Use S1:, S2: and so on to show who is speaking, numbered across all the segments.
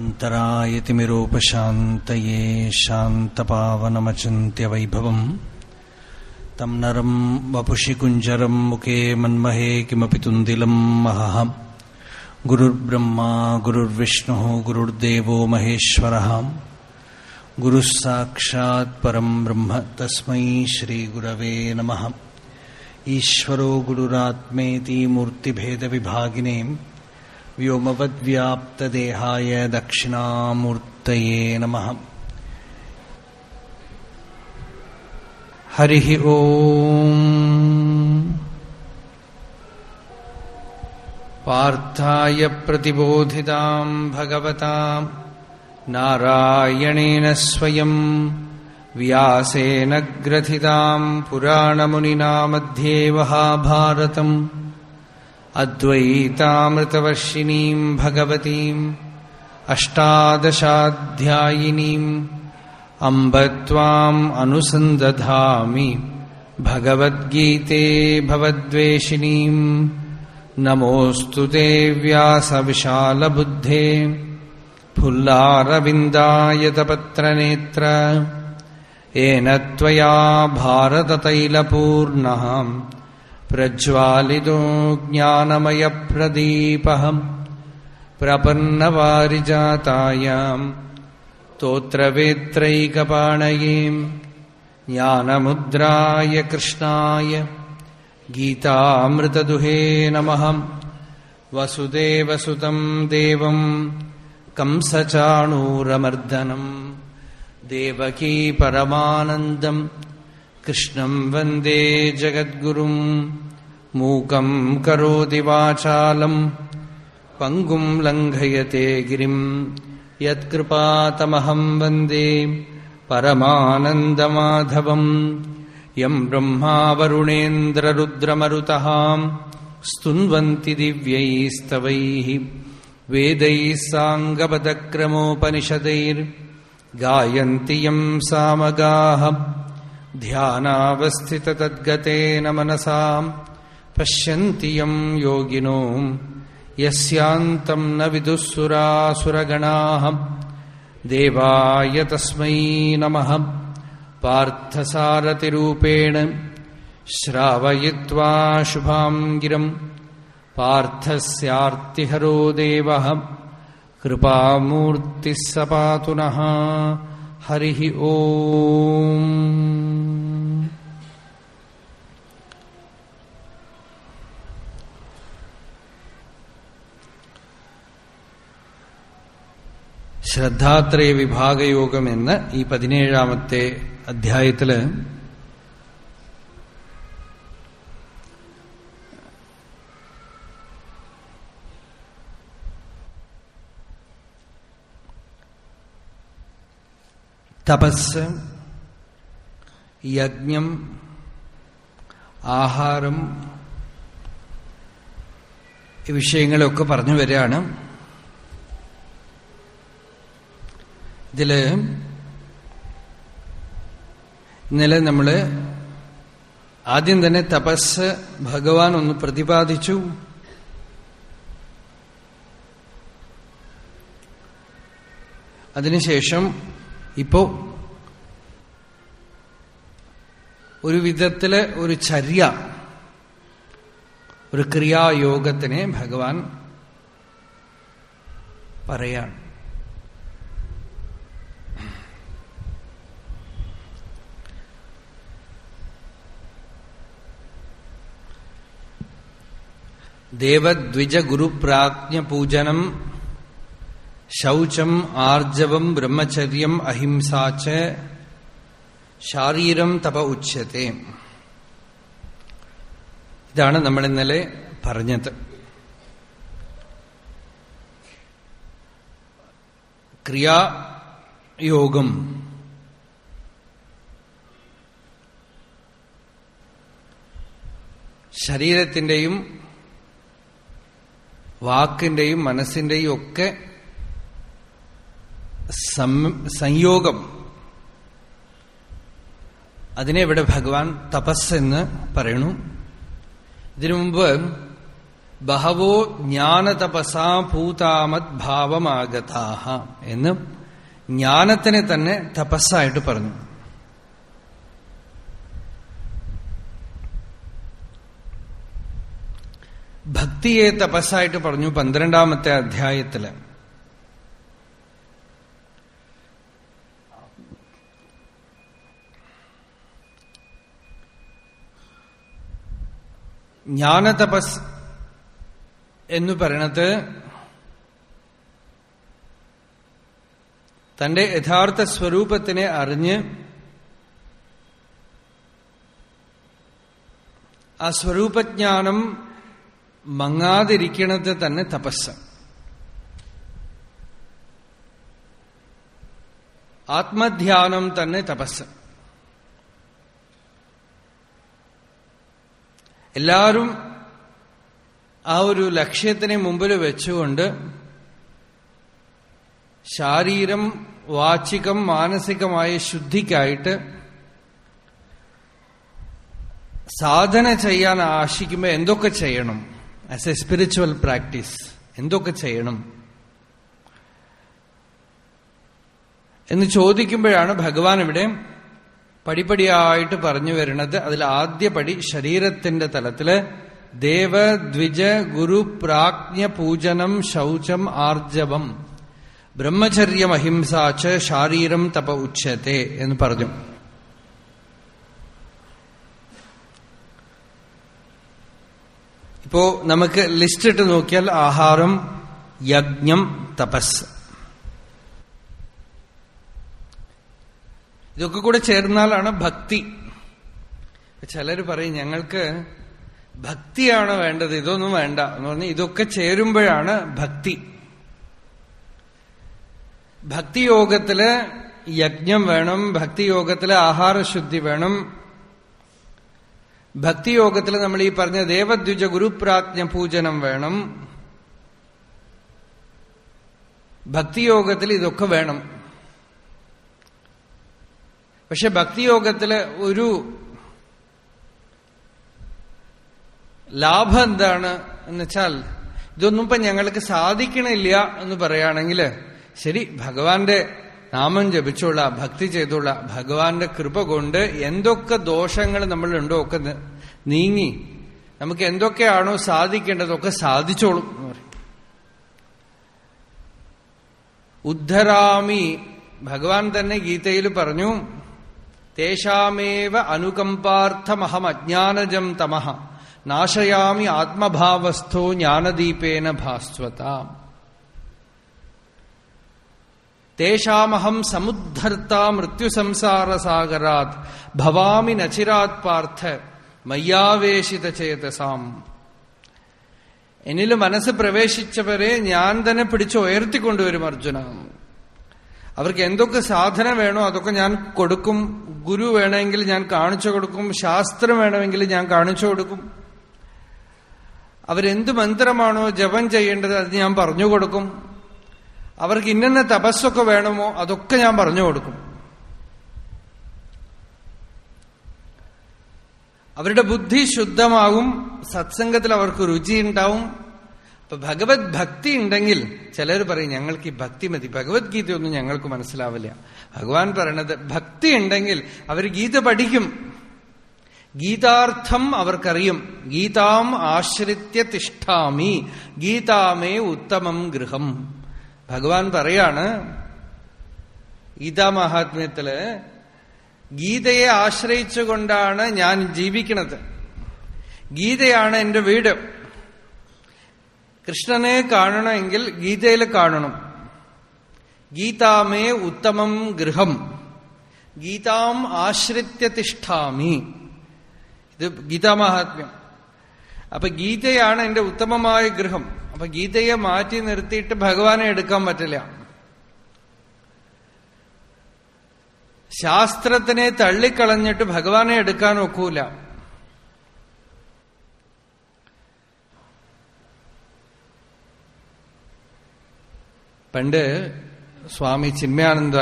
S1: अन्तरायतिमिरोपशान्तये शान्तपावनमचिन्त्यवैभवम्। तं नरम् वपुषि कुञ्जरम् मुखे मन्महे किमपि तुन्दिलम् महः। गुरुर्ब्रह्मा, गुरुर्विष्णुः, गुरुर्देवो महेश्वरः। गुरुः साक्षात् परम् ब्रह्म तस्मै श्रीगुरवे नमः। ईश्वरो गुरुरात्मेति मूर्तिभेदविभागिने व्योमवद्व्याप्तदेहाय दक्षिणामूर्तये नमः। हरिः ओम्। पार्थाय प्रतिबोधिताम् भगवताम् नारायणेन स्वयम् व्यासेन ग्रथिताम् पुराणमुनिना मध्ये महाभारतम् अद्वैतामृतवर्षिणीम् भगवतीम् अष्टादशाध्यायिनीम् अम्ब त्वाम् अनुसन्दधामि भगवद्गीते भवद्वेषिणीम् नमोऽस्तु ते व्यासविशालबुद्धे फुल्लारविन्दायतपत्रनेत्र येन त्वया भारततैलपूर्णः प्रज्वालितो ज्ञानमयप्रदीपः प्रपन्नवारिजातायाम् स्तोत्रवेत्रैकपाणये ज्ञानमुद्राय कृष्णाय गीतामृतदुहे नमः वसुदेवसुतम् देवम् कंसचाणूरमर्दनम् देवकी परमानन्दम् कृष्णम् वन्दे जगद्गुरुम् मूकम् करोति वाचालम् पङ्गुम् लङ्घयते गिरिम् यत्कृपातमहम् वन्दे परमानन्दमाधवम् यम् ब्रह्मा वरुणेन्द्ररुद्रमरुतः स्तुन्वन्ति दिव्यैस्तवैः वेदैः साङ्गपदक्रमोपनिषदैर्गायन्ति यम् सामगाः ध्यानावस्थिततद्गतेन मनसा पश्यन्ति यम् योगिनो। यस्यान्तम् न विदुःसुरासुरगणाः। देवाय तस्मै नमः। पार्थसारथिरूपेण श्रावयित्वा शुभाम् गिरम् पार्थस्यार्तिहरो देवः। कृपामूर्तिः स पातु नः हरिः ओम् ശ്രദ്ധാത്രയ വിഭാഗയോഗം എന്ന ഈ പതിനേഴാമത്തെ അധ്യായത്തില് തപസ് യജ്ഞം ആഹാരം ഈ വിഷയങ്ങളൊക്കെ പറഞ്ഞു വരികയാണ്. ഇതിൽ ഇന്നലെ നമ്മൾ ആദ്യം തന്നെ തപസ് ഭഗവാൻ ഒന്ന് പ്രതിപാദിച്ചു. അതിനുശേഷം ഇപ്പോ ഒരു വിധത്തിൽ ഒരു ചര്യ ഒരു ക്രിയായോഗത്തിനെ ഭഗവാൻ പറയാണ്. ദേവദ്വിജഗുരുപ്രാജ്ഞപൂജനം ശൗചം ആർജവം ബ്രഹ്മചര്യം അഹിംസാച്ച ശാരീരം തപ ഉച്ചത്തെ ഇതാണ് നമ്മൾ ഇന്നലെ പറഞ്ഞത്. ക്രിയായോഗം. ശരീരത്തിന്റെയും വാക്കിന്റെയും മനസ്സിന്റെയും ഒക്കെ സംയോഗം. അതിനെ ഇവിടെ ഭഗവാൻ തപസ് എന്ന് പറയുന്നു. ഇതിനു മുമ്പ് ബഹവോ ജ്ഞാനതപസാ ഭൂതാമത് ഭാവമാഗതാഹ എന്ന് ജ്ഞാനത്തിനെ തന്നെ തപസ്സായിട്ട് പറഞ്ഞു. ഭക്തിയെ തപസ്സായിട്ട് പറഞ്ഞു പന്ത്രണ്ടാമത്തെ അധ്യായത്തിൽ. ജ്ഞാനതപസ് എന്നു പറയണത് തന്റെ യഥാർത്ഥ സ്വരൂപത്തിനെ അറിഞ്ഞ് ആ സ്വരൂപജ്ഞാനം മങ്ങാതിരിക്കണത് തന്നെ തപസ്. ആത്മധ്യാനം തന്നെ തപസ്. എല്ലാവരും ആ ഒരു ലക്ഷ്യത്തിനെ മുമ്പിൽ വെച്ചുകൊണ്ട് ശാരീരം വാചികം മാനസികമായ ശുദ്ധിക്കായിട്ട് സാധന ചെയ്യാൻ ആശിക്കുമ്പോൾ എന്തൊക്കെ ചെയ്യണം? ആസ് എ സ്പിരിച്വൽ പ്രാക്ടീസ് എന്തൊക്കെ ചെയ്യണം? എന്ന് ചോദിക്കുമ്പോഴാണ് ഭഗവാൻ ഇവിടെ പടിപടിയായിട്ട് പറഞ്ഞു വരുന്നത് അതിൽ ആദ്യ പടി ശരീരത്തിന്റെ തലത്തിൽ ദേവ ദ്വിജ ഗുരു പ്രാജ്ഞ പൂജനം ശൗചം ആർജവം. ബ്രഹ്മചര്യം അഹിംസാച്ച് ശാരീരം തപ ഉച്ചത്തെ എന്ന് പറഞ്ഞു. ഇപ്പോ നമുക്ക് ലിസ്റ്റ് ഇട്ട് നോക്കിയാൽ ആഹാരം യജ്ഞം തപസ്. ഇതൊക്കെ കൂടെ ചേർന്നാലാണ് ഭക്തി. ചിലർ പറയും ഞങ്ങൾക്ക് ഭക്തിയാണ് വേണ്ടത്? ഇതൊന്നും വേണ്ട എന്ന് പറഞ്ഞ് ഇതൊക്കെ ചേരുമ്പോഴാണ് ഭക്തി. ഭക്തിയോഗത്തിൽ യജ്ഞം വേണം ഭക്തിയോഗത്തിൽ ആഹാരശുദ്ധി വേണം. ഭക്തിയോഗത്തിൽ നമ്മൾ ഈ പറഞ്ഞ ദേവദ്വിജ ഗുരുപ്രാജ്ഞ പൂജനം വേണം. ഭക്തിയോഗത്തിൽ ഇതൊക്കെ വേണം. പക്ഷെ ഭക്തിയോഗത്തിൽ ഒരു ലാഭം എന്താണ് എന്ന് വെച്ചാൽ ഇതൊന്നും ഇപ്പൊ ഞങ്ങൾക്ക് സാധിക്കണില്ല എന്ന് പറയുകയാണെങ്കിൽ ശരി ഭഗവാന്റെ നാമം ജപിച്ചുള്ള ഭക്തി ചെയ്തുള്ള ഭഗവാന്റെ കൃപ കൊണ്ട് എന്തൊക്കെ ദോഷങ്ങൾ നമ്മളുണ്ടോ ഒക്കെ നീങ്ങി നമുക്ക് എന്തൊക്കെയാണോ സാധിക്കേണ്ടതൊക്കെ സാധിച്ചോളും എന്ന് പറയും. ഉദ്ധരാമി ഭഗവാൻ തന്നെ ഗീതയിൽ പറഞ്ഞു തേഷാമേവ അനുകമ്പാർത്ഥമഹമജ്ഞാനജം തമഹ. നാശയാമി ആത്മഭാവസ്ഥോ ജ്ഞാനദീപേന ഭാസ്വത. തേഷാമഹം സമുദ്ധർത്ത മൃത്യുസംസാരസാഗരാത്. ഭവാമി നചിരാത് പാർത്ഥ മയ്യാവേശിത ചേതസാം. എന്നിൽ മനസ്സ് പ്രവേശിച്ചവരെ ഞാൻ തന്നെ പിടിച്ച് ഉയർത്തിക്കൊണ്ടുവരും അർജുന. അവർക്ക് എന്തൊക്കെ സാധന വേണോ അതൊക്കെ ഞാൻ കൊടുക്കും. ഗുരു വേണമെങ്കിൽ ഞാൻ കാണിച്ചു കൊടുക്കും. ശാസ്ത്രം വേണമെങ്കിൽ ഞാൻ കാണിച്ചു കൊടുക്കും. അവരെന്ത് മന്ത്രമാണോ ജപം ചെയ്യേണ്ടത് അത് ഞാൻ പറഞ്ഞു കൊടുക്കും. അവർക്ക് ഇന്ന തപസ്സൊക്കെ വേണമോ അതൊക്കെ ഞാൻ പറഞ്ഞു കൊടുക്കും. അവരുടെ ബുദ്ധി ശുദ്ധമാകും സത്സംഗത്തിൽ അവർക്ക് രുചിയുണ്ടാവും അപ്പൊ ഭഗവത് ഭക്തി ഉണ്ടെങ്കിൽ ചിലർ പറയും ഞങ്ങൾക്ക് ഈ ഭക്തി മതി. ഭഗവത്ഗീതയൊന്നും ഞങ്ങൾക്ക് മനസ്സിലാവില്ല. ഭഗവാൻ പറയണത് ഭക്തി ഉണ്ടെങ്കിൽ അവർ ഗീത പഠിക്കും. ഗീതാർത്ഥം അവർക്കറിയും. ഗീതാം ആശ്രിത്യ തിഷ്ഠാമി. ഗീതാമേ ഉത്തമം ഗൃഹം. ഭഗവാൻ പറയാണ് ഗീതാമഹാത്മ്യത്തിൽ ഗീതയെ ആശ്രയിച്ചുകൊണ്ടാണ് ഞാൻ ജീവിക്കുന്നത് ഗീതയാണ് എന്റെ വീട്. കൃഷ്ണനെ കാണണമെങ്കിൽ ഗീതയിൽ കാണണം. ഗീതാമേ ഉത്തമം ഗൃഹം. ഗീതാം ആശ്രിത്യ തിഷ്ഠാമി. ഇത് ഗീതാമഹാത്മ്യം അപ്പൊ ഗീതയാണ് എന്റെ ഉത്തമമായ ഗൃഹം. അപ്പൊ ഗീതയെ മാറ്റി നിർത്തിയിട്ട് ഭഗവാനെ എടുക്കാൻ പറ്റില്ല. ശാസ്ത്രത്തിനെ തള്ളിക്കളഞ്ഞിട്ട് ഭഗവാനെ എടുക്കാൻ ഒക്കൂല. പണ്ട് സ്വാമി ചിന്മയാനന്ദ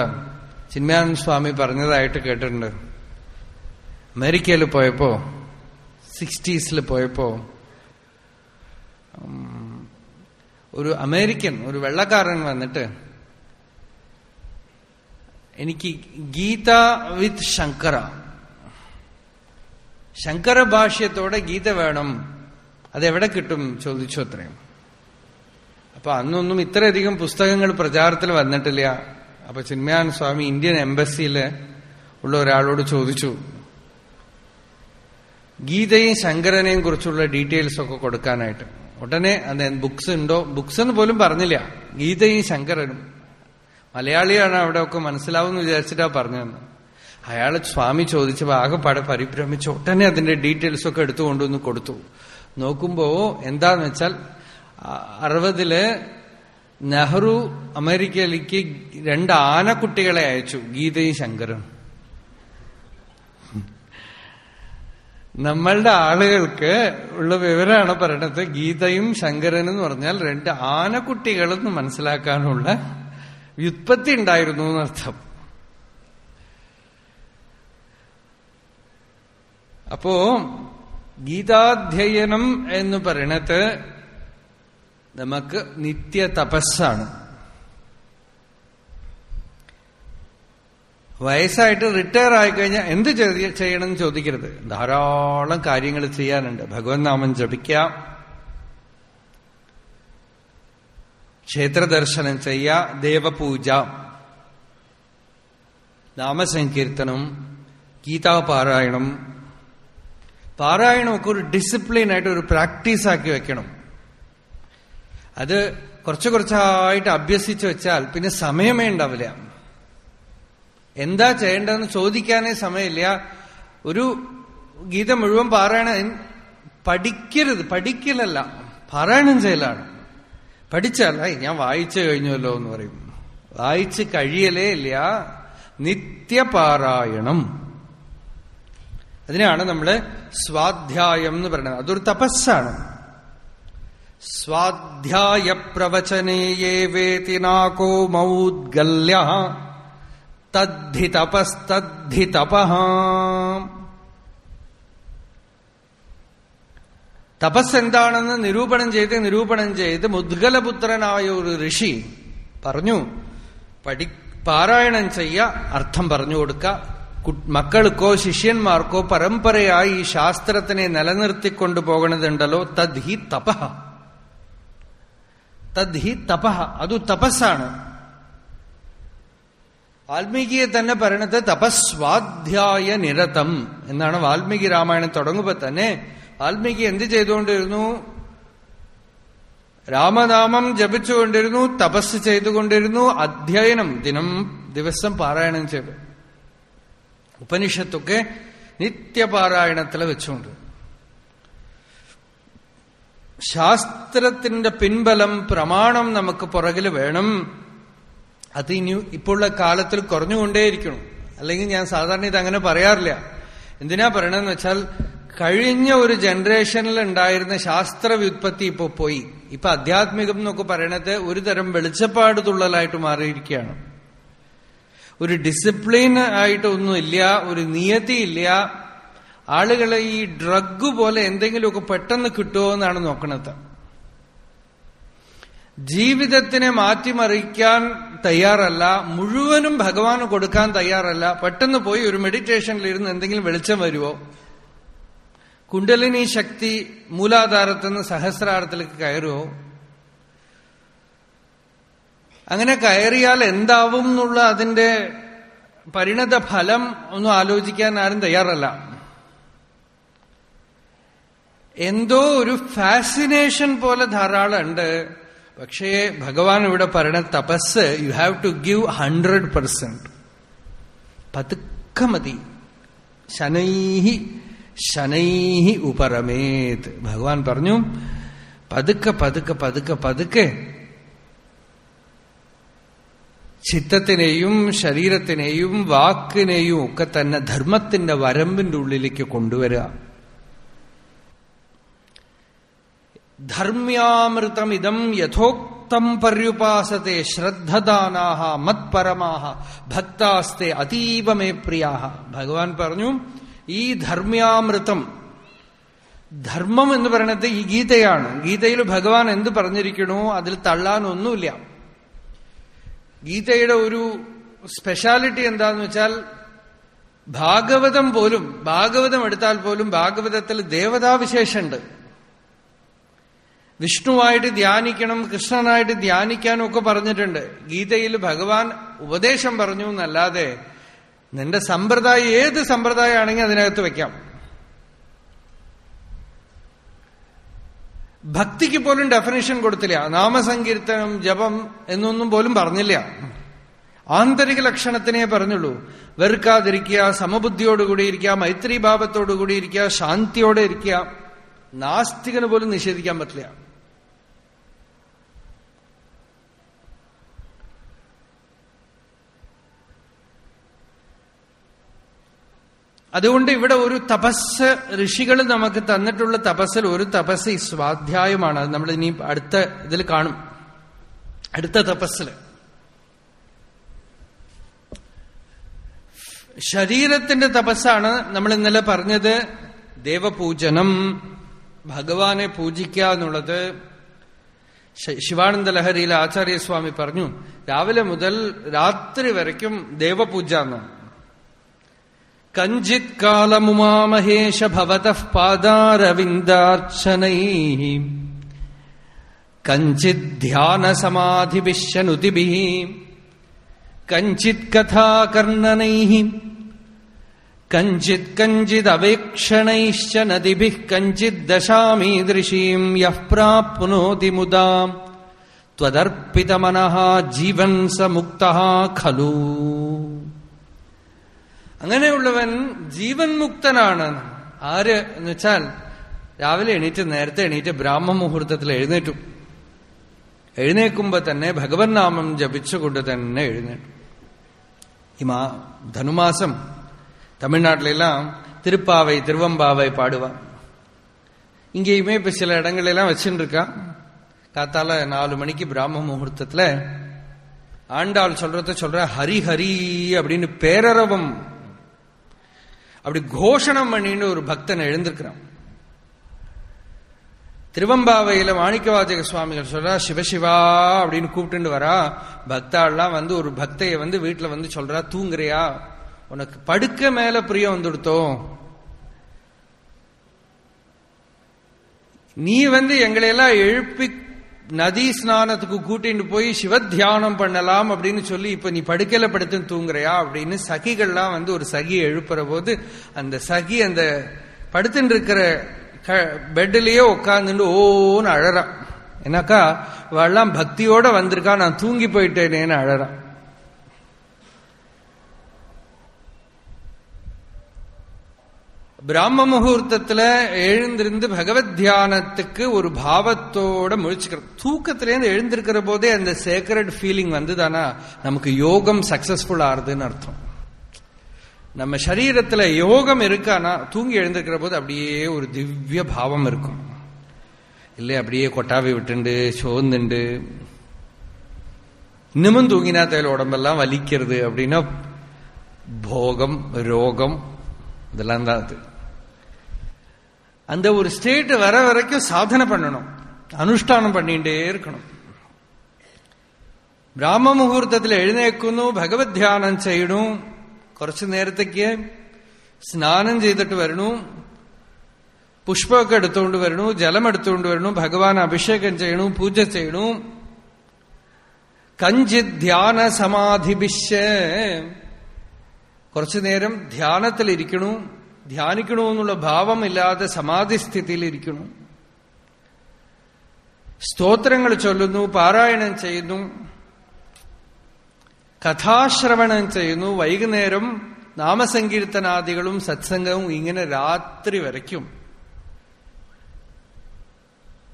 S1: ചിന്മയാനന്ദ സ്വാമി പറഞ്ഞതായിട്ട് കേട്ടിട്ടുണ്ട്. അമേരിക്കയിൽ പോയപ്പോ സിക്സ്റ്റീസിൽ പോയപ്പോ ഒരു അമേരിക്കൻ ഒരു വെള്ളക്കാരൻ വന്നിട്ട് എനിക്ക് ഗീത വിത്ത് ശങ്കര. ശങ്കര ഭാഷ്യത്തോടെ ഗീത വേണം. അതെവിടെ കിട്ടും ചോദിച്ചു അത്രയും. അപ്പൊ അന്നൊന്നും ഇത്രയധികം പുസ്തകങ്ങൾ പ്രചാരത്തിൽ വന്നിട്ടില്ല. അപ്പൊ ചിന്മയാൻ സ്വാമി ഇന്ത്യൻ എംബസിയിൽ ഉള്ള ഒരാളോട് ചോദിച്ചു ഗീതയും ശങ്കരനെയും കുറിച്ചുള്ള ഡീറ്റെയിൽസ് ഒക്കെ കൊടുക്കാനായിട്ട്. ഉടനെ അത് ബുക്സ് ഉണ്ടോ? ബുക്സ് എന്ന് പോലും പറഞ്ഞില്ല. ഗീതയും ശങ്കരനും. മലയാളിയാണ് അവിടെ ഒക്കെ മനസ്സിലാവുമെന്ന് വിചാരിച്ചിട്ടാ പറഞ്ഞു തന്നെ അയാൾ സ്വാമി ചോദിച്ചപ്പോ ആകെപ്പാടെ പരിഭ്രമിച്ച് ഉടനെ അതിന്റെ ഡീറ്റെയിൽസ് ഒക്കെ എടുത്തു കൊണ്ടുവന്ന് കൊടുത്തു. നോക്കുമ്പോ എന്താന്ന് വെച്ചാൽ അറുപതിൽ നെഹ്റു അമേരിക്കയിലേക്ക് രണ്ട് ആനക്കുട്ടികളെ അയച്ചു ഗീതയും ശങ്കരും നമ്മളുടെ ആളുകൾക്ക് ഉള്ള വിവരമാണ് പറയണത് ഗീതയും ശങ്കരനും എന്ന് പറഞ്ഞാൽ രണ്ട് ആനക്കുട്ടികളെന്ന് മനസ്സിലാക്കാനുള്ള വ്യുത്പത്തി ഉണ്ടായിരുന്നു എന്നർത്ഥം. അപ്പോ ഗീതാധ്യയനം എന്ന് പറയണത് നമുക്ക് നിത്യ തപസ്സാണ്. വയസ്സായിട്ട് റിട്ടയർ ആയിക്കഴിഞ്ഞാൽ എന്ത് ചെയ്യണം എന്ന് ചോദിക്കരുത്. ധാരാളം കാര്യങ്ങൾ ചെയ്യാനുണ്ട്. ഭഗവത് നാമം ജപിക്കാം. ക്ഷേത്രദർശനം ചെയ്യാം ദേവപൂജ നാമസങ്കീർത്തനം ഗീതാപാരായണം. പാരായണമൊക്കെ ഒരു ഡിസിപ്ലിൻ ആയിട്ട് ഒരു പ്രാക്ടീസ് ആക്കി വെക്കണം. അത് കുറച്ച് കുറച്ചായിട്ട് അഭ്യസിച്ചു വെച്ചാൽ പിന്നെ സമയമേ ഉണ്ടാവില്ല. എന്താ ചെയ്യേണ്ടതെന്ന് ചോദിക്കാനേ സമയമില്ല. ഒരു ഗീത മുഴുവൻ പാരായണം പഠിക്കരുത് പഠിക്കലല്ല. പാരായണം ചെയ്യലാണ്. പഠിച്ചാൽ ഞാൻ വായിച്ചു കഴിഞ്ഞല്ലോ എന്ന് പറയും. വായിച്ച് കഴിയലേ ഇല്ല. നിത്യപാരായണം. അതിനാണ് നമ്മൾ സ്വാധ്യായം എന്ന് പറയുന്നത്. അതൊരു തപസ്സാണ്. സ്വാധ്യായ പ്രവചനേയേ വേതിനാകോ മൗദ്ഗല്യ തദ്ധി തപസ്തദ്ധി തപ. തപസ് എന്താണെന്ന് നിരൂപണം ചെയ്ത് നിരൂപണം ചെയ്ത് മുദ്ഗലപുത്രനായ ഒരു ഋഷി പറഞ്ഞു പഠി പാരായണം ചെയ്യ അർത്ഥം പറഞ്ഞു കൊടുക്ക. മക്കൾക്കോ ശിഷ്യന്മാർക്കോ പരമ്പരയായി ഈ ശാസ്ത്രത്തിനെ നിലനിർത്തിക്കൊണ്ടു പോകണതുണ്ടല്ലോ തദ്ഹി തപ. തദ്ഹി തപഹ. അതു തപസ്സാണ്. വാൽമീകിയെ തന്നെ പറയണത് തപസ്വാധ്യായ നിരതം എന്നാണ് വാൽമീകി രാമായണം തുടങ്ങുമ്പോ തന്നെ വാൽമീകി എന്ത് ചെയ്തുകൊണ്ടിരുന്നു? രാമനാമം ജപിച്ചുകൊണ്ടിരുന്നു തപസ് ചെയ്തുകൊണ്ടിരുന്നു അധ്യയനം ദിനം ദിവസം പാരായണം ചെയ്തു. ഉപനിഷത്തൊക്കെ നിത്യപാരായണത്തിൽ വെച്ചുകൊണ്ട്. ശാസ്ത്രത്തിന്റെ പിൻബലം പ്രമാണം നമുക്ക് പുറകിൽ വേണം. അത് ഇനി ഇപ്പോഴുള്ള കാലത്തിൽ കുറഞ്ഞുകൊണ്ടേയിരിക്കണം. അല്ലെങ്കിൽ ഞാൻ സാധാരണ ഇത് അങ്ങനെ പറയാറില്ല. എന്തിനാ പറയണെന്ന് വെച്ചാൽ കഴിഞ്ഞ ഒരു ജനറേഷനിൽ ഉണ്ടായിരുന്ന ശാസ്ത്ര വ്യുത്പത്തി ഇപ്പൊ പോയി. ഇപ്പൊ അധ്യാത്മികം എന്നൊക്കെ പറയണത് ഒരു തരം വെളിച്ചപ്പാട് തുള്ളലായിട്ട് മാറിയിരിക്കുകയാണ്. ഒരു ഡിസിപ്ലിൻ ആയിട്ടൊന്നുമില്ല ഒരു നിയതിയില്ല ആളുകളെ ഈ ഡ്രഗ് പോലെ എന്തെങ്കിലുമൊക്കെ പെട്ടെന്ന് കിട്ടുമോ എന്നാണ് നോക്കണത്. ജീവിതത്തിനെ മാറ്റിമറിക്കാൻ തയ്യാറല്ല മുഴുവനും ഭഗവാന് കൊടുക്കാൻ തയ്യാറല്ല. പെട്ടെന്ന് പോയി ഒരു മെഡിറ്റേഷനിലിരുന്ന് എന്തെങ്കിലും വെളിച്ചം വരുമോ കുണ്ടലിനി ശക്തി മൂലാധാരത്തിൽ നിന്ന് സഹസ്രാരത്തിലേക്ക് കയറുമോ അങ്ങനെ കയറിയാൽ എന്താവും എന്നുള്ള അതിന്റെ പരിണത ഫലം ഒന്നും ആലോചിക്കാൻ ആരും തയ്യാറല്ല. എന്തോ ഒരു ഫാസിനേഷൻ പോലെ ധാരാളം ഉണ്ട് പക്ഷേ ഭഗവാൻ ഇവിടെ പറയണ തപസ് you have to give hundred percent പതുക്കെ മതി. ശനൈഹി ശനൈഹി ഉപരമേത്. ഭഗവാൻ പറഞ്ഞു പതുക്കെ പതുക്കെ പതുക്കെ പതുക്കെ. ചിത്തത്തിനെയും ശരീരത്തിനെയും വാക്കിനെയും ഒക്കെ തന്നെ ധർമ്മത്തിന്റെ വരമ്പിന്റെ ഉള്ളിലേക്ക് കൊണ്ടുവരിക. ധർമ്മ്യാമൃതമിതം യഥോക്തം പര്യുപാസത്തെ ശ്രദ്ധദാനാഹ മത്പരമാഹ ഭക്താസ്തെ അതീവ മേ പ്രിയാഹ. ഭഗവാൻ പറഞ്ഞു ഈ ധർമ്മ്യാമൃതം ധർമ്മം എന്ന് പറയുന്നത് ഈ ഗീതയാണ്. ഗീതയിൽ ഭഗവാൻ എന്ത് പറഞ്ഞിരിക്കണോ അതിൽ തള്ളാനൊന്നുമില്ല ഗീതയുടെ ഒരു സ്പെഷ്യാലിറ്റി എന്താന്ന് വെച്ചാൽ ഭാഗവതം പോലും ഭാഗവതം എടുത്താൽ പോലും ഭാഗവതത്തിൽ ദേവതാവിശേഷമുണ്ട്. വിഷ്ണുവായിട്ട് ധ്യാനിക്കണം കൃഷ്ണനായിട്ട് ധ്യാനിക്കാനും ഒക്കെ പറഞ്ഞിട്ടുണ്ട്. ഗീതയിൽ ഭഗവാൻ ഉപദേശം പറഞ്ഞു എന്നല്ലാതെ നിന്റെ സമ്പ്രദായം ഏത് സമ്പ്രദായമാണെങ്കിൽ അതിനകത്ത് വെക്കാം. ഭക്തിക്ക് പോലും ഡെഫിനേഷൻ കൊടുത്തില്ല. നാമസങ്കീർത്തനം ജപം എന്നൊന്നും പോലും പറഞ്ഞില്ല. ആന്തരിക ലക്ഷണത്തിനെ പറഞ്ഞുള്ളൂ. വെറുക്കാതിരിക്കുക സമബുദ്ധിയോടുകൂടി ഇരിക്കുക മൈത്രി ഭാവത്തോടുകൂടി ഇരിക്കുക ശാന്തിയോടെ ഇരിക്കുക നാസ്തികന് പോലും നിഷേധിക്കാൻ പറ്റില്ല. അതുകൊണ്ട് ഇവിടെ ഒരു തപസ് ഋഷികൾ നമുക്ക് തന്നിട്ടുള്ള തപസ്സിൽ ഒരു തപസ് ഈ സ്വാധ്യായമാണ്. അത് നമ്മൾ ഇനി അടുത്ത ഇതിൽ കാണും. അടുത്ത തപസ്സിൽ. ശരീരത്തിന്റെ തപസ്സാണ് നമ്മൾ ഇന്നലെ പറഞ്ഞത്. ദേവപൂജനം ഭഗവാനെ പൂജിക്കുക എന്നുള്ളത്. ശിവാനന്ദ ലഹരിയിലെ ആചാര്യസ്വാമി പറഞ്ഞു രാവിലെ മുതൽ രാത്രി വരയ്ക്കും ദേവപൂജ എന്നാണ്. कञ्चित् कालमुमामहेश भवतः पादारविन्दार्चनैः कञ्चिद्ध्यानसमाधिभिः शनुतिभिः कञ्चित्कथाकर्णनैः कञ्चित् कञ्चिदवेक्षणैश्च नदिभिः कञ्चिद्दशामीदृशीम् यः प्राप्नोति मुदा त्वदर्पितमनः जीवन् स मुक्तः खलु അങ്ങനെയുള്ളവൻ ജീവൻ മുക്തനാണ് ആര് എന്ന് വെച്ചാൽ രാവിലെ എണീറ്റ് നേരത്തെ എണീറ്റ് ബ്രാഹ്മ മുഹൂർത്തത്തിൽ എഴുന്നേറ്റു എഴുന്നേക്കുമ്പോ തന്നെ ഭഗവൻ നാമം ജപിച്ചുകൊണ്ട് തന്നെ എഴുന്നേറ്റു ഈ മാ ധനുമാസം தமிழ்நாட்டிலாம் திருப்பாவை திருவம்பாவை பாடுவான் இங்கேயுமே இப்ப சில இடங்கள்லாம் வச்சுட்டு இருக்கா காத்தால நாலு மணிக்கு பிராம முகூர்த்தத்துல ஆண்டாள் சொல்றத சொல்ற ஹரி ஹரி அப்படின்னு பேரரவம் அப்படி கோஷணம் பண்ணின்னு ஒரு பக்தன் எழுந்திருக்கிறான் திருவம்பாவையில மாணிக்கவாஜக சுவாமிகள் சொல்றா சிவசிவா அப்படின்னு கூப்பிட்டு வரா. பக்தாள்லாம் வந்து ஒரு பக்தைய வந்து வீட்டுல வந்து சொல்றா தூங்குறியா? உனக்கு படுக்க மேல பிரியம் வந்துடுத்தோம் நீ வந்து எங்களையெல்லாம் எழுப்பி நதி ஸ்நானத்துக்கு கூட்டிட்டு போய் சிவத்தியானம் பண்ணலாம் அப்படின்னு சொல்லி இப்ப நீ படுக்கல படுத்து தூங்குறியா அப்படின்னு சகிகள்லாம் வந்து ஒரு சகி எழுப்புற போது அந்த சகி அந்த படுத்துட்டு இருக்கிற பெட்லயே உட்காந்துட்டு ஓன்னு அழறான். ஏன்னாக்கா இவெல்லாம் பக்தியோட வந்திருக்கா நான் தூங்கி போயிட்டேனேன்னு அழறான். பிராம முகூர்த்தத்துல எழுந்திருந்து பகவத் தியானத்துக்கு ஒரு பாவத்தோட முழிச்சுக்கிறது தூக்கத்திலேருந்து எழுந்திருக்கிற போதே அந்த சேக்ரட் ஃபீலிங் வந்துதானா? நமக்கு யோகம் சக்சஸ்ஃபுல் ஆறுதுன்னு அர்த்தம். நம்ம சரீரத்துல யோகம் இருக்கானா? தூங்கி எழுந்திருக்கிற போது அப்படியே ஒரு திவ்ய பாவம் இருக்கும். இல்லை அப்படியே கொட்டாவி விட்டுண்டு சோர்ந்துண்டு. இன்னமும் தூங்கினா தேவையில் உடம்பெல்லாம் வலிக்கிறது அப்படின்னா போகம் ரோகம் இதெல்லாம் தான் அது அந்த ஒரு ஸ்டேட் வர வரைக்கும் சாதனை பண்ணணும் அனுஷ்டானம் பண்ணிட்டே இருக்கணும் ബ്രാഹ്മ മുഹൂർത്തത്തിൽ എഴുന്നേക്കുന്നു ഭഗവത് ധ്യാനം ചെയ്യണു കുറച്ചു നേരത്തേക്ക് സ്നാനം ചെയ്തിട്ട് വരണു പുഷ്പമൊക്കെ എടുത്തുകൊണ്ട് വരണു ജലം എടുത്തുകൊണ്ട് വരണു ഭഗവാൻ അഭിഷേകം ചെയ്യണു പൂജ ചെയ്യണു കഞ്ചിത് ധ്യാന സമാധിപിശ് കുറച്ചു നേരം ധ്യാനത്തിലിരിക്കണു ധ്യാനിക്കണമെന്നുള്ള ഭാവമില്ലാതെ സമാധിസ്ഥിതിയിലിരിക്കണു സ്തോത്രങ്ങൾ ചൊല്ലുന്നു പാരായണം ചെയ്യുന്നു കഥാശ്രവണം ചെയ്യുന്നു. വൈകുന്നേരം നാമസങ്കീർത്തനാദികളും സത്സംഗവും ഇങ്ങനെ രാത്രി വരയ്ക്കും.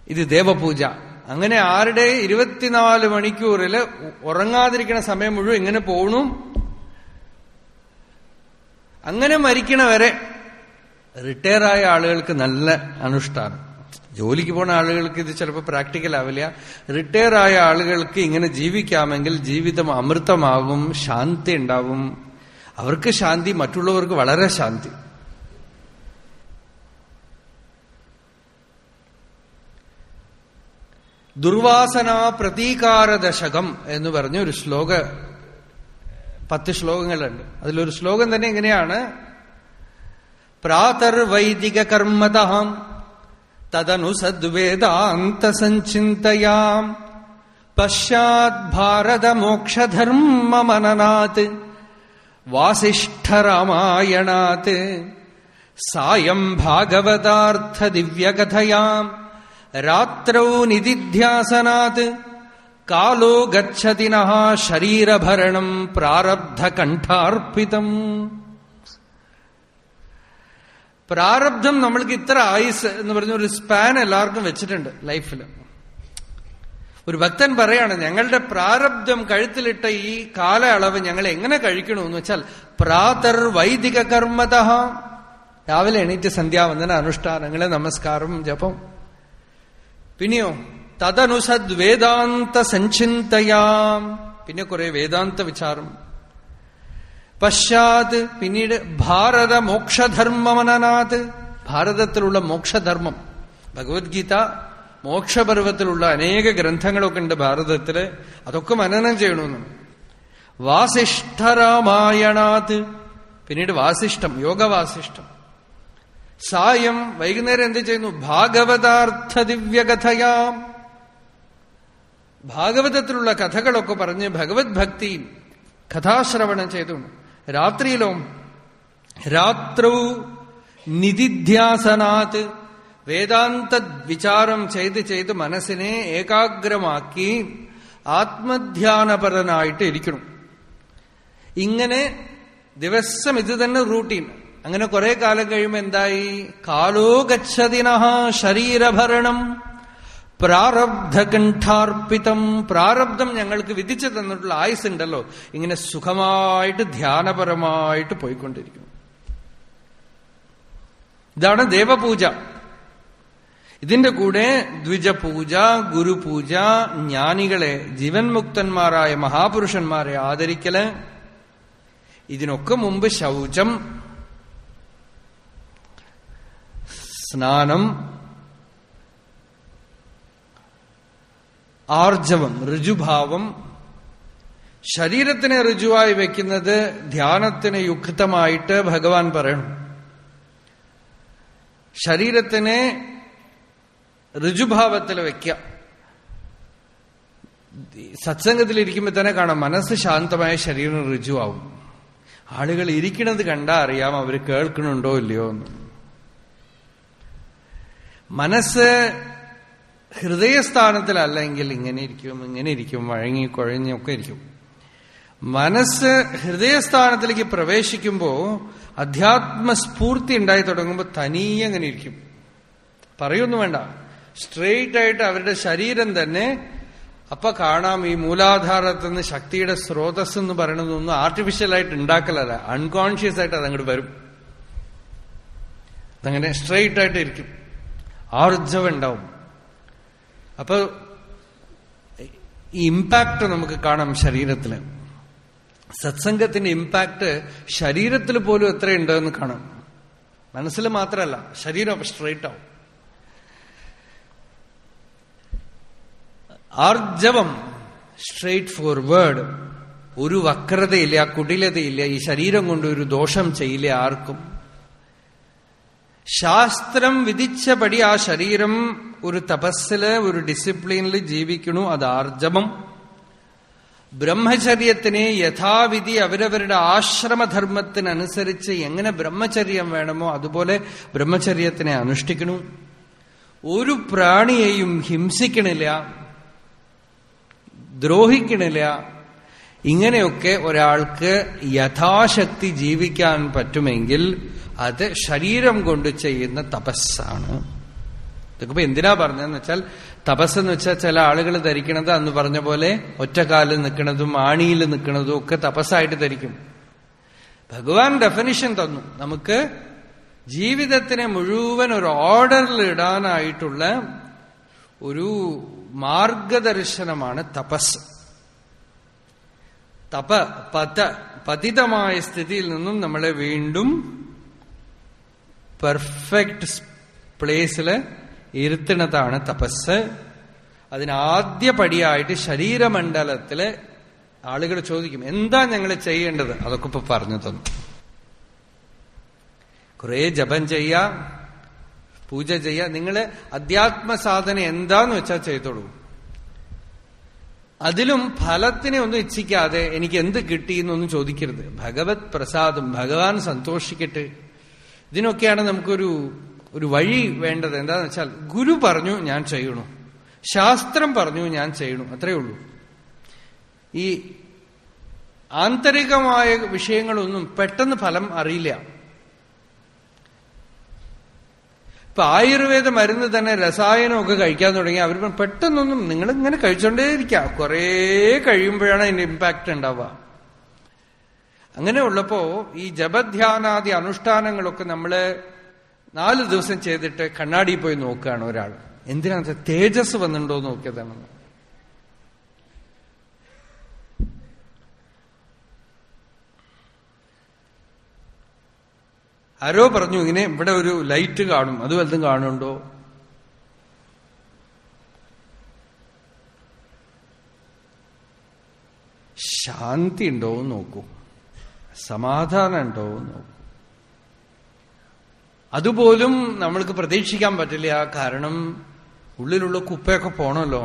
S1: ഇത് ദേവപൂജ. അങ്ങനെ ആരുടെ ഇരുപത്തിനാല് മണിക്കൂറിൽ ഉറങ്ങാതിരിക്കുന്ന സമയം മുഴുവൻ ഇങ്ങനെ പോകണു അങ്ങനെ മരിക്കണവരെ റിട്ടയറായ ആളുകൾക്ക് നല്ല അനുഷ്ഠാനം. ജോലിക്ക് പോണ ആളുകൾക്ക് ഇത് ചിലപ്പോൾ പ്രാക്ടിക്കൽ ആവില്ല റിട്ടയർ ആയ ആളുകൾക്ക് ഇങ്ങനെ ജീവിക്കാമെങ്കിൽ ജീവിതം അമൃതമാവും ശാന്തി ഉണ്ടാവും. അവർക്ക് ശാന്തി മറ്റുള്ളവർക്ക് വളരെ ശാന്തി. ദുർവാസന പ്രതീകാരദശകം എന്ന് പറഞ്ഞ ഒരു ശ്ലോക പത്ത് ശ്ലോകങ്ങളുണ്ട്. അതിലൊരു ശ്ലോകം തന്നെ ഇങ്ങനെയാണ് പ്രാതർവൈദിക കർമ്മതഹം തദനു സദ്വേദാന്ത സഞ്ചിന്തയാം പശ്ചാത് ഭാരത മോക്ഷധർമ്മമനനാത് വാസിഷ്ഠരാമായണാത്. സായം ഭാഗവതാർത്ഥ ദിവ്യകഥയാം രാത്രൗ നിധിധ്യാസനാത് കാലോ ഗച്ഛതിന ശരീരഭരണം പ്രാരബ്ധ പ്രാരബ്ധകണ്ഠാർപ്പിതം. പ്രാരബ്ധം നമ്മൾക്ക് ഇത്ര ആയുസ് എന്ന് പറഞ്ഞ ഒരു സ്പാൻ എല്ലാവർക്കും വെച്ചിട്ടുണ്ട് ലൈഫിൽ ഒരു ഭക്തൻ പറയാണ് ഞങ്ങളുടെ പ്രാരബ്ധം കഴുത്തിലിട്ട ഈ കാലയളവ് ഞങ്ങൾ എങ്ങനെ കഴിക്കണമെന്ന് വെച്ചാൽ പ്രാതർ വൈദിക കർമ്മത. രാവിലെ എണീറ്റ് സന്ധ്യാവന്ദന അനുഷ്ഠാനങ്ങളെ നമസ്കാരം ജപം. പിന്നെയോ തദനുസദ് വേദാന്ത സഞ്ചിന്തയാം. പിന്നെ കുറെ വേദാന്ത വിചാരം. പശ്ചാത് പിന്നീട് ഭാരത മോക്ഷധർമ്മമനനാത്. ഭാരതത്തിലുള്ള മോക്ഷധർമ്മം. ഭഗവത്ഗീത മോക്ഷപർവത്തിലുള്ള അനേക ഗ്രന്ഥങ്ങളൊക്കെ ഉണ്ട് ഭാരതത്തിൽ. അതൊക്കെ മനനം ചെയ്യണമെന്ന് വാസിഷ്ഠരാമായണാത്. പിന്നീട് വാസിഷ്ടം യോഗവാസിഷ്ടം സായം വൈകുന്നേരം എന്ത് ചെയ്യുന്നു? ഭാഗവതാർത്ഥ ദിവ്യകഥയാം. ഭാഗവതത്തിലുള്ള കഥകളൊക്കെ പറഞ്ഞ് ഭഗവത് ഭക്തി കഥാശ്രവണം ചെയ്തു. രാത്രിയിലോ രാത്രൗ നിധിധ്യാസനാത് വേദാന്ത വിചാരം ചെയ്ത് ചെയ്ത് മനസ്സിനെ ഏകാഗ്രമാക്കി ആത്മധ്യാനപരനായിട്ട് ഇരിക്കണം ഇങ്ങനെ ദിവസം ഇത് തന്നെ റൂട്ടീൻ അങ്ങനെ കുറെ കാലം കഴിയുമ്പോൾ എന്തായി? കാലോ ഗച്ഛതിന ശരീരഭരണം. പ്രാരബ്ധകണ്ഠാർപ്പിതം. പ്രാരബ്ധം ഞങ്ങൾക്ക് വിധിച്ചു തന്നിട്ടുള്ള ആയുസ് ഉണ്ടല്ലോ ഇങ്ങനെ സുഖമായിട്ട് ധ്യാനപരമായിട്ട് പോയിക്കൊണ്ടിരിക്കുന്നു. ഇതാണ് ദേവപൂജ. ഇതിന്റെ കൂടെ ദ്വിജപൂജ ഗുരുപൂജ ജ്ഞാനികളെ ജീവൻ മുക്തന്മാരായ മഹാപുരുഷന്മാരെ ആദരിക്കൽ. ഇതിനൊക്കെ മുമ്പ് ശൗചം സ്നാനം ആർജവം ഋജുഭാവം. ശരീരത്തിനെ ഋജുവായി വെക്കുന്നത് ധ്യാനത്തിന് യുക്തമായിട്ട് ഭഗവാൻ പറയണം. ശരീരത്തിനെ ഋജുഭാവത്തിൽ വയ്ക്കുക സത്സംഗത്തിലിരിക്കുമ്പോൾ തന്നെ കാണാം മനസ്സ് ശാന്തമായ ശരീരം ഋജുവാവും. ആളുകൾ ഇരിക്കണത് കണ്ടാ അറിയാം അവർ കേൾക്കണുണ്ടോ ഇല്ലയോ എന്ന്. മനസ്സ് ഹൃദയസ്ഥാനത്തിലല്ലെങ്കിൽ ഇങ്ങനെ ഇരിക്കും ഇങ്ങനെ ഇരിക്കും വഴങ്ങി കുഴഞ്ഞൊക്കെ ഇരിക്കും. മനസ്സ് ഹൃദയസ്ഥാനത്തിലേക്ക് പ്രവേശിക്കുമ്പോൾ അധ്യാത്മസ്ഫൂർത്തി ഉണ്ടായി തുടങ്ങുമ്പോൾ തനിയെ അങ്ങനെ ഇരിക്കും. പറയൊന്നും വേണ്ട. സ്ട്രെയിറ്റ് ആയിട്ട് അവരുടെ ശരീരം തന്നെ അപ്പൊ കാണാം ഈ മൂലാധാരത്തിൽ നിന്ന് ശക്തിയുടെ സ്രോതസ് എന്ന് പറയുന്നതൊന്നും ആർട്ടിഫിഷ്യലായിട്ട് ഉണ്ടാക്കലല്ല. അൺകോൺഷ്യസ് ആയിട്ട് അതങ്ങോട്ട് വരും. അതങ്ങനെ സ്ട്രെയിറ്റ് ആയിട്ട് ഇരിക്കും. ആർജവം ഉണ്ടാവും അപ്പൊ ഈ ഇമ്പാക്ട് നമുക്ക് കാണാം ശരീരത്തിൽ സത്സംഗത്തിന്റെ ഇമ്പാക്ട് ശരീരത്തിൽ പോലും എത്രയുണ്ടെന്ന് കാണാം. മനസ്സിൽ മാത്രമല്ല ശരീരം അപ്പൊ സ്ട്രെയിറ്റ് ആവും. ആർജവം സ്ട്രേറ്റ് ഫോർവേഡ് ഒരു വക്രതയില്ല കുടിലതയില്ല ഈ ശരീരം കൊണ്ട് ഒരു ദോഷം ചെയ്യില്ല ആർക്കും. ശാസ്ത്രം വിധിച്ചപടി ആ ശരീരം ഒരു തപസ്സിൽ ഒരു ഡിസിപ്ലിനിൽ ജീവിക്കണു അത് ആർജവം. ബ്രഹ്മചര്യത്തിനെ യഥാവിധി അവരവരുടെ ആശ്രമധർമ്മത്തിനനുസരിച്ച് എങ്ങനെ ബ്രഹ്മചര്യം വേണമോ അതുപോലെ ബ്രഹ്മചര്യത്തിനെ അനുഷ്ഠിക്കണു ഒരു പ്രാണിയെയും ഹിംസിക്കണില്ല ദ്രോഹിക്കണില്ല ഇങ്ങനെയൊക്കെ ഒരാൾക്ക് യഥാശക്തി ജീവിക്കാൻ പറ്റുമെങ്കിൽ അത് ശരീരം കൊണ്ട് ചെയ്യുന്ന തപസ്സാണ്. ഇതൊക്കെ എന്തിനാ പറഞ്ഞതെന്ന് വെച്ചാൽ തപസ്സെന്ന് വെച്ചാൽ ചില ആളുകൾ ധരിക്കണത് അന്ന് പറഞ്ഞ പോലെ ഒറ്റക്കാലിൽ നിൽക്കുന്നതും ആണിയിൽ നിൽക്കുന്നതും ഒക്കെ തപസ്സായിട്ട് ധരിക്കും. ഭഗവാൻ ഡെഫിനിഷൻ തന്നു. നമുക്ക് ജീവിതത്തിനെ മുഴുവൻ ഒരു ഓർഡറിൽ ഇടാനായിട്ടുള്ള ഒരു മാർഗദർശനമാണ് തപസ്. തപ പത പതിതമായ സ്ഥിതിയിൽ നിന്നും നമ്മളെ വീണ്ടും പെർഫെക്റ്റ് പ്ലേസിൽ ഇരുത്തണതാണ് തപസ്. അതിനാദ്യ പടിയായിട്ട് ശരീരമണ്ഡലത്തിൽ ആളുകൾ ചോദിക്കും എന്താ ഞങ്ങൾ ചെയ്യേണ്ടത്? അതൊക്കെ ഇപ്പൊ പറഞ്ഞു തന്നു. കുറെ ജപം ചെയ്യാ പൂജ ചെയ്യ. നിങ്ങൾ അധ്യാത്മ സാധന എന്താന്ന് വെച്ചാൽ ചെയ്തോളൂ. അതിലും ഫലത്തിനെ ഒന്നും ഇച്ഛിക്കാതെ എനിക്ക് എന്ത് കിട്ടി എന്നൊന്നും ചോദിക്കരുത്. ഭഗവത് പ്രസാദം ഭഗവാൻ സന്തോഷിക്കട്ടെ. ഇതിനൊക്കെയാണ് നമുക്കൊരു ഒരു വഴി വേണ്ടത്. എന്താന്ന് വെച്ചാൽ ഗുരു പറഞ്ഞു ഞാൻ ചെയ്യണു. ശാസ്ത്രം പറഞ്ഞു ഞാൻ ചെയ്യണു. അത്രയേ ഉള്ളൂ. ഈ ആന്തരികമായ വിഷയങ്ങളൊന്നും പെട്ടെന്ന് ഫലം അറിയില്ല. ഇപ്പൊ ആയുർവേദ മരുന്ന് തന്നെ രസായനമൊക്കെ കഴിക്കാൻ തുടങ്ങി അവർ പെട്ടെന്നൊന്നും നിങ്ങൾ ഇങ്ങനെ കഴിച്ചോണ്ടേയിരിക്കാം കുറേ കഴിയുമ്പോഴാണ് അതിന്റെ ഇമ്പാക്ട് ഉണ്ടാവുക. അങ്ങനെ ഉള്ളപ്പോ ഈ ജപധ്യാനാദി അനുഷ്ഠാനങ്ങളൊക്കെ നമ്മൾ നാല് ദിവസം ചെയ്തിട്ട് കണ്ണാടി പോയി നോക്കുകയാണ് ഒരാൾ എന്തിനാ തേജസ് വന്നിട്ടുണ്ടോ നോക്കിയതാണ്. ആരോ പറഞ്ഞു ഇങ്ങനെ ഇവിടെ ഒരു ലൈറ്റ് കാണും. അത് വലുതും കാണുന്നുണ്ടോ? ശാന്തി ഉണ്ടോ എന്ന് നോക്കൂ. സമാധാനം ഉണ്ടോ എന്ന് നോക്കൂ. അതുപോലും നമ്മൾക്ക് പ്രതീക്ഷിക്കാൻ പറ്റില്ല. കാരണം ഉള്ളിലുള്ള കുപ്പയൊക്കെ പോണല്ലോ.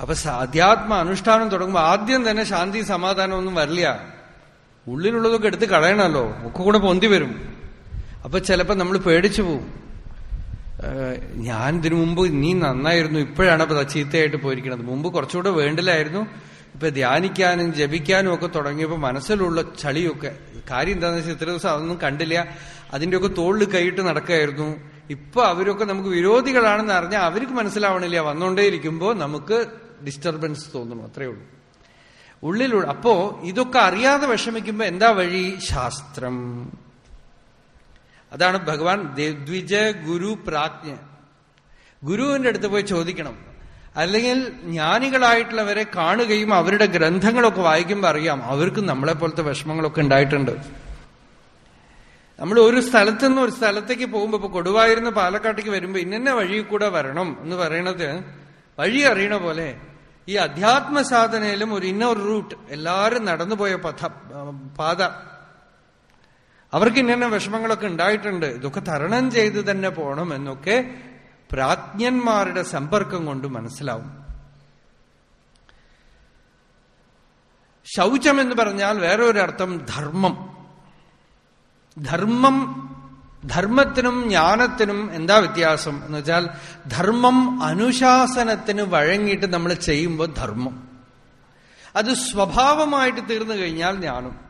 S1: അപ്പൊ അധ്യാത്മ അനുഷ്ഠാനം തുടങ്ങുമ്പോൾ ആദ്യം തന്നെ ശാന്തി സമാധാനം ഒന്നും വരില്ല. ഉള്ളിലുള്ളതൊക്കെ എടുത്ത് കളയണമല്ലോ. ഒക്കെ കൂടെ പൊന്തി വരും. അപ്പൊ ചിലപ്പോ നമ്മൾ പേടിച്ചു പോവും. ഞാൻ ഇതിനു മുമ്പ് നീ നന്നായിരുന്നു. ഇപ്പോഴാണ് അപ്പൊ ചീത്തയായിട്ട് പോയിരിക്കുന്നത് മുമ്പ് കുറച്ചുകൂടെ വേണ്ടില്ലായിരുന്നു ഇപ്പൊ ധ്യാനിക്കാനും ജപിക്കാനും ഒക്കെ തുടങ്ങിയപ്പോ മനസ്സിലുള്ള ചളിയൊക്കെ. കാര്യം എന്താണെന്ന് വെച്ചാൽ ഇത്ര ദിവസം അതൊന്നും കണ്ടില്ല. അതിന്റെയൊക്കെ തോളിൽ കൈയിട്ട് നടക്കായിരുന്നു ഇപ്പൊ അവരൊക്കെ നമുക്ക് വിരോധികളാണെന്ന് അറിഞ്ഞാൽ അവർക്ക് മനസ്സിലാവണില്ല. വന്നുകൊണ്ടേയിരിക്കുമ്പോ നമുക്ക് ഡിസ്റ്റർബൻസ് തോന്നുന്നു. അത്രയേ ഉള്ളൂ. ഉള്ളിലുള്ള അപ്പോ ഇതൊക്കെ അറിയാതെ വിഷമിക്കുമ്പോ എന്താ വഴി? ശാസ്ത്രം. അതാണ് ഭഗവാൻ ദ്വിജ ഗുരു പ്രാജ്ഞ. ഗുരുവിന്റെ അടുത്ത് പോയി ചോദിക്കണം. അല്ലെങ്കിൽ ജ്ഞാനികളായിട്ടുള്ളവരെ കാണുകയും അവരുടെ ഗ്രന്ഥങ്ങളൊക്കെ വായിക്കുമ്പോൾ അറിയാം. അവർക്ക് നമ്മളെ പോലത്തെ വിഷമങ്ങളൊക്കെ ഉണ്ടായിട്ടുണ്ട്. നമ്മൾ ഒരു സ്ഥലത്തു നിന്ന് ഒരു സ്ഥലത്തേക്ക് പോകുമ്പോൾ ഇപ്പൊ കൊടുവായിരുന്ന പാലക്കാട്ടേക്ക് വരുമ്പോ ഇന്ന വഴി കൂടെ വരണം എന്ന് പറയണത് വഴി അറിയണ പോലെ ഈ അധ്യാത്മ സാധനയിലും ഒരു ഇന്നർ റൂട്ട് എല്ലാവരും നടന്നുപോയ പഥ പാത. അവർക്ക് ഇന്ന വിഷമങ്ങളൊക്കെ ഉണ്ടായിട്ടുണ്ട്. ഇതൊക്കെ തരണം ചെയ്ത് തന്നെ പോകണം എന്നൊക്കെ പ്രാജ്ഞന്മാരുടെ സമ്പർക്കം കൊണ്ട് മനസ്സിലാവും. ശൗചം എന്ന് പറഞ്ഞാൽ വേറെ അർത്ഥം ധർമ്മം. ധർമ്മം ധർമ്മത്തിനും ജ്ഞാനത്തിനും എന്താ വ്യത്യാസം? എന്ന് വെച്ചാൽ ധർമ്മം അനുശാസനത്തിന് വഴങ്ങിയിട്ട് നമ്മൾ ചെയ്യുമ്പോൾ ധർമ്മം. അത് സ്വഭാവമായിട്ട് തീർന്നു കഴിഞ്ഞാൽ ജ്ഞാനം.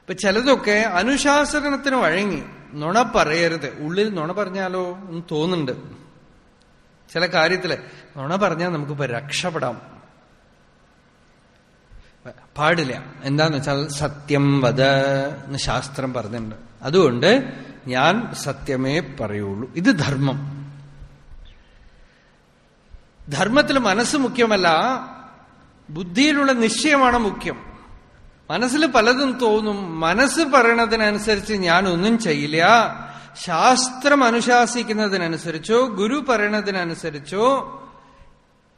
S1: ഇപ്പൊ ചിലതൊക്കെ അനുശാസനത്തിന് വഴങ്ങി നുണ പറയരുത്. ഉള്ളിൽ നുണ പറഞ്ഞാലോ എന്ന് തോന്നുന്നുണ്ട്. ചില കാര്യത്തിൽ നുണ പറഞ്ഞാൽ നമുക്കിപ്പോ രക്ഷപ്പെടാം. പാടില്ല. എന്താന്ന് വെച്ചാൽ സത്യം വധ എന്ന് ശാസ്ത്രം പറഞ്ഞിട്ടുണ്ട്. അതുകൊണ്ട് ഞാൻ സത്യമേ പറയുള്ളൂ. ഇത് ധർമ്മം. ധർമ്മത്തിൽ മനസ്സ് മുഖ്യമല്ല ബുദ്ധിയിലുള്ള നിശ്ചയമാണ് മുഖ്യം. മനസ്സിൽ പലതും തോന്നും മനസ്സ് പറയണതിനനുസരിച്ച് ഞാൻ ഒന്നും ചെയ്യില്ല. ശാസ്ത്രം അനുശാസിക്കുന്നതിനനുസരിച്ചോ ഗുരു പറയണതിനനുസരിച്ചോ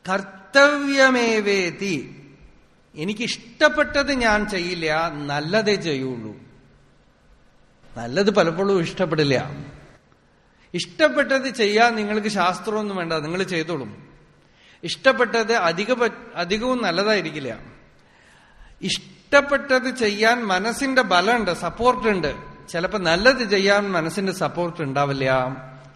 S1: കർത്തവ്യമേവേതി. എനിക്കിഷ്ടപ്പെട്ടത് ഞാൻ ചെയ്യില്ല നല്ലതേ ചെയ്യുള്ളൂ. നല്ലത് പലപ്പോഴും ഇഷ്ടപ്പെടില്ല. ഇഷ്ടപ്പെട്ടത് ചെയ്യാൻ നിങ്ങൾക്ക് ശാസ്ത്രമൊന്നും വേണ്ട നിങ്ങൾ ചെയ്തോളും. ഇഷ്ടപ്പെട്ടത് അധിക അധികവും നല്ലതായിരിക്കില്ല. ഇഷ്ടപ്പെട്ടത് ചെയ്യാൻ മനസ്സിന്റെ ബലമുണ്ട് സപ്പോർട്ടുണ്ട്. ചിലപ്പോൾ നല്ലത് ചെയ്യാൻ മനസ്സിന്റെ സപ്പോർട്ട് ഉണ്ടാവില്ല.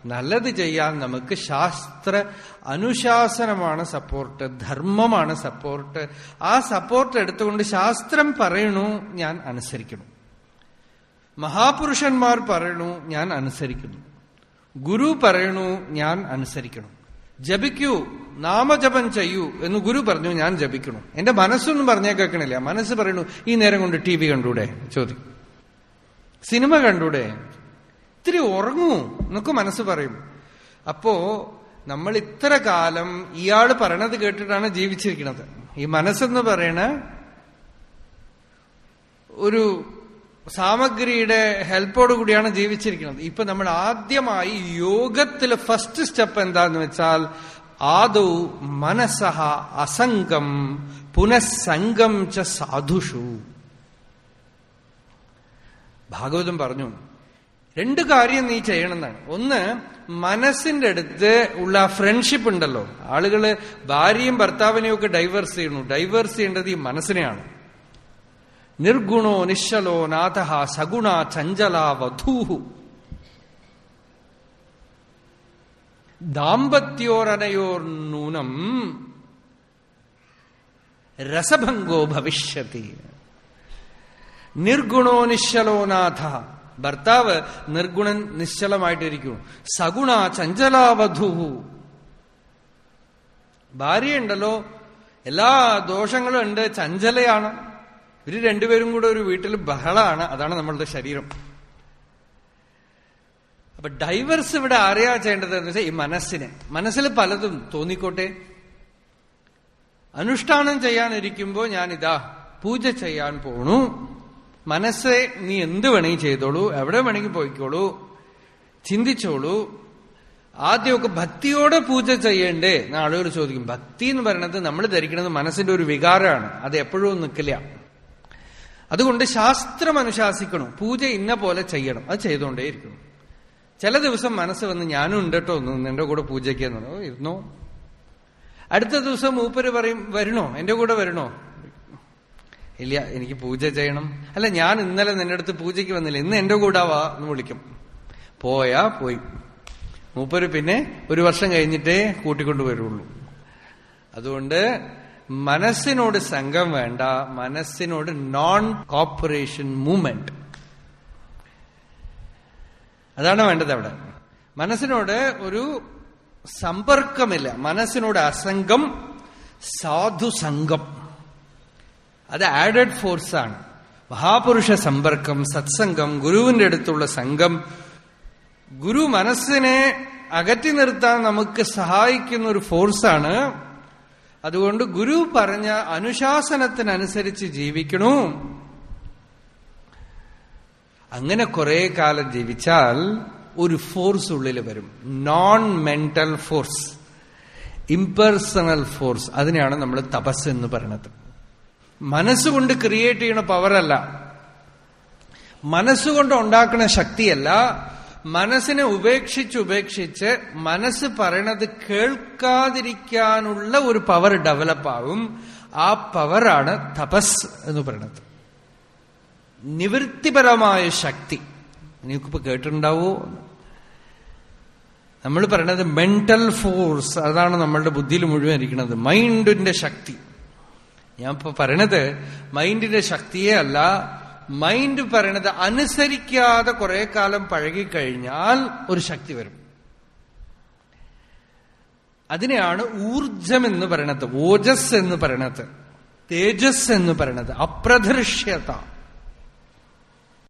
S1: നല്ലത് ചെയ്യാൻ നമുക്ക് ശാസ്ത്ര അനുശാസനമാണ് സപ്പോർട്ട് ധർമ്മമാണ് സപ്പോർട്ട്. ആ സപ്പോർട്ട് എടുത്തുകൊണ്ട് ശാസ്ത്രം പറയണു ഞാൻ അനുസരിക്കണം. മഹാപുരുഷന്മാർ പറയണു ഞാൻ അനുസരിക്കുന്നു. ഗുരു പറയണു ഞാൻ അനുസരിക്കണം. ജപിക്കൂ നാമജപം ചെയ്യൂ എന്ന് ഗുരു പറഞ്ഞു ഞാൻ ജപിക്കണം. എന്റെ മനസ്സൊന്നും പറഞ്ഞേ കേൾക്കണില്ല. മനസ്സ് പറയണു ഈ നേരം കൊണ്ട് ടി വി കണ്ടൂടെ? ചോദിക്കും സിനിമ കണ്ടൂടെ? ഇത്തിരി ഉറങ്ങൂ എന്നൊക്കെ മനസ്സ് പറയും. അപ്പോ നമ്മൾ ഇത്ര കാലം ഇയാൾ പറയണത് കേട്ടിട്ടാണ് ജീവിച്ചിരിക്കുന്നത് ഈ മനസ്സെന്ന് പറയണ ഒരു സാമഗ്രിയുടെ ഹെൽപ്പോട് കൂടിയാണ് ജീവിച്ചിരിക്കുന്നത്. ഇപ്പൊ നമ്മൾ ആദ്യമായി യോഗത്തിലെ ഫസ്റ്റ് സ്റ്റെപ്പ് എന്താന്ന് വെച്ചാൽ ആദൗ മനസ്സഹ അസംഗം പുനഃസംഗം ച സാധുഷു. ഭാഗവതം പറഞ്ഞു രണ്ട് കാര്യം നീ ചെയ്യണമെന്നാണ്. ഒന്ന് മനസ്സിന്റെ അടുത്ത് ഉള്ള ഫ്രണ്ട്ഷിപ്പ് ഉണ്ടല്ലോ. ആളുകൾ ഭാര്യയും ഭർത്താവിനെയും ഒക്കെ ഡൈവേഴ്സ് ചെയ്യണു ഡൈവേഴ്സ് ചെയ്യേണ്ടത് ഈ മനസ്സിനെയാണ്. നിശ്ചലോ നാഥ സഗുണ ചഞ്ചല വധൂഹു. ദാമ്പത്യോരനയോർ നൂനം രസഭംഗോ ഭവിഷ്യത്തി നിർഗുണോ നിശ്ചലോ നാഥ. ഭർത്താവ് നിർഗുണൻ നിശ്ചലമായിട്ടിരിക്കുന്നു. സഗുണ ചഞ്ചലാവധുഹു ഭാര്യയുണ്ടല്ലോ എല്ലാ ദോഷങ്ങളും ഉണ്ട് ചഞ്ചലയാണ്. ഇവർ രണ്ടുപേരും കൂടെ ഒരു വീട്ടിൽ ബഹളമാണ് അതാണ് നമ്മളുടെ ശരീരം. അപ്പൊ ഡൈവേഴ്സ് ഇവിടെ അറിയാ ചെയ്യേണ്ടത് എന്ന് വെച്ചാൽ ഈ മനസ്സിനെ. മനസ്സിൽ പലതും തോന്നിക്കോട്ടെ. അനുഷ്ഠാനം ചെയ്യാനിരിക്കുമ്പോ ഞാനിതാ പൂജ ചെയ്യാൻ പോണു. മനസ്സെ നീ എന്ത് വേണമെങ്കിൽ ചെയ്തോളൂ. എവിടെ വേണമെങ്കിൽ പോയിക്കോളൂ. ചിന്തിച്ചോളൂ. ആദ്യമൊക്കെ ഭക്തിയോടെ പൂജ ചെയ്യണ്ടേ എന്ന് ആളുകൾ ചോദിക്കും. ഭക്തി എന്ന് പറയുന്നത് നമ്മൾ ധരിക്കുന്നത് മനസ്സിന്റെ ഒരു വികാരമാണ്. അത് എപ്പോഴും നിൽക്കില്ല. അതുകൊണ്ട് ശാസ്ത്രം അനുശാസിക്കണം. പൂജ ഇന്ന പോലെ ചെയ്യണം. അത് ചെയ്തുകൊണ്ടേയിരിക്കണം ചില ദിവസം മനസ്സ് വന്ന് ഞാനും ഉണ്ട് കേട്ടോ നിന്റെ കൂടെ പൂജയ്ക്ക് എന്നോ ഇരുന്നോ? അടുത്ത ദിവസം മൂപ്പര് പറയും വരണോ എന്റെ കൂടെ വരണോ ഇല്ല എനിക്ക് പൂജ ചെയ്യണം. അല്ല ഞാൻ ഇന്നലെ നിന്റെ അടുത്ത് പൂജയ്ക്ക് വന്നില്ല. ഇന്ന് എന്റെ കൂടെ വാ എന്ന് വിളിക്കും. പോയാ പോയി. മൂപ്പര് പിന്നെ ഒരു വർഷം കഴിഞ്ഞിട്ടേ കൂട്ടിക്കൊണ്ടു വരുള്ളൂ അതുകൊണ്ട് മനസ്സിനോട് സംഘം വേണ്ട മനസ്സിനോട് നോൺ കോപ്പറേഷൻ മൂവ്മെന്റ് അതാണ് വേണ്ടത് അവിടെ. മനസ്സിനോട് ഒരു സമ്പർക്കമില്ല. മനസ്സിനോട് അസംഗം സാധുസംഗം അത് ആഡഡ് ഫോഴ്സ് ആണ്. മഹാപുരുഷ സമ്പർക്കം സത്സംഗം ഗുരുവിന്റെ അടുത്തുള്ള സംഘം. ഗുരു മനസ്സിനെ അകറ്റി നിർത്താൻ നമുക്ക് സഹായിക്കുന്ന ഒരു ഫോഴ്സാണ് അതുകൊണ്ട് ഗുരു പറഞ്ഞ അനുശാസനത്തിനനുസരിച്ച് ജീവിക്കണു. അങ്ങനെ കുറെ കാലം ജീവിച്ചാൽ ഒരു ഫോഴ്സ് ഉള്ളിൽ വരും. Non mental force impersonal force അതിനെയാണ് നമ്മൾ തപസ് എന്ന് പറയുന്നത് മനസ്സുകൊണ്ട് ക്രിയേറ്റ് ചെയ്യുന്ന പവറല്ല മനസ്സുകൊണ്ട് ഉണ്ടാക്കുന്ന ശക്തിയല്ല മനസ്സിനെ ഉപേക്ഷിച്ച് ഉപേക്ഷിച്ച് മനസ്സ് പറയണത് കേൾക്കാതിരിക്കാനുള്ള ഒരു പവർ ഡെവലപ്പാവും ആ പവറാണ് തപസ് എന്ന് പറയുന്നത് നിവൃത്തിപരമായ ശക്തി. നിങ്ങൾക്കിപ്പോ കേട്ടിട്ടുണ്ടാവോ? നമ്മൾ പറയണത് മെന്റൽ ഫോഴ്സ് അതാണ് നമ്മളുടെ ബുദ്ധിയിൽ മുഴുവൻ ഇരിക്കുന്നത് മൈൻഡിന്റെ ശക്തി. ഞാൻ ഇപ്പൊ പറയണത് മൈൻഡിന്റെ ശക്തിയെ അല്ല മൈൻഡ് പറയണത് അനുസരിക്കാതെ കുറെ കാലം പഴകിക്കഴിഞ്ഞാൽ ഒരു ശക്തി വരും. അതിനെയാണ് ഊർജം എന്ന് പറയണത് ഓജസ് എന്ന് പറയണത് തേജസ് എന്ന് പറയണത് അപ്രദൃശ്യത.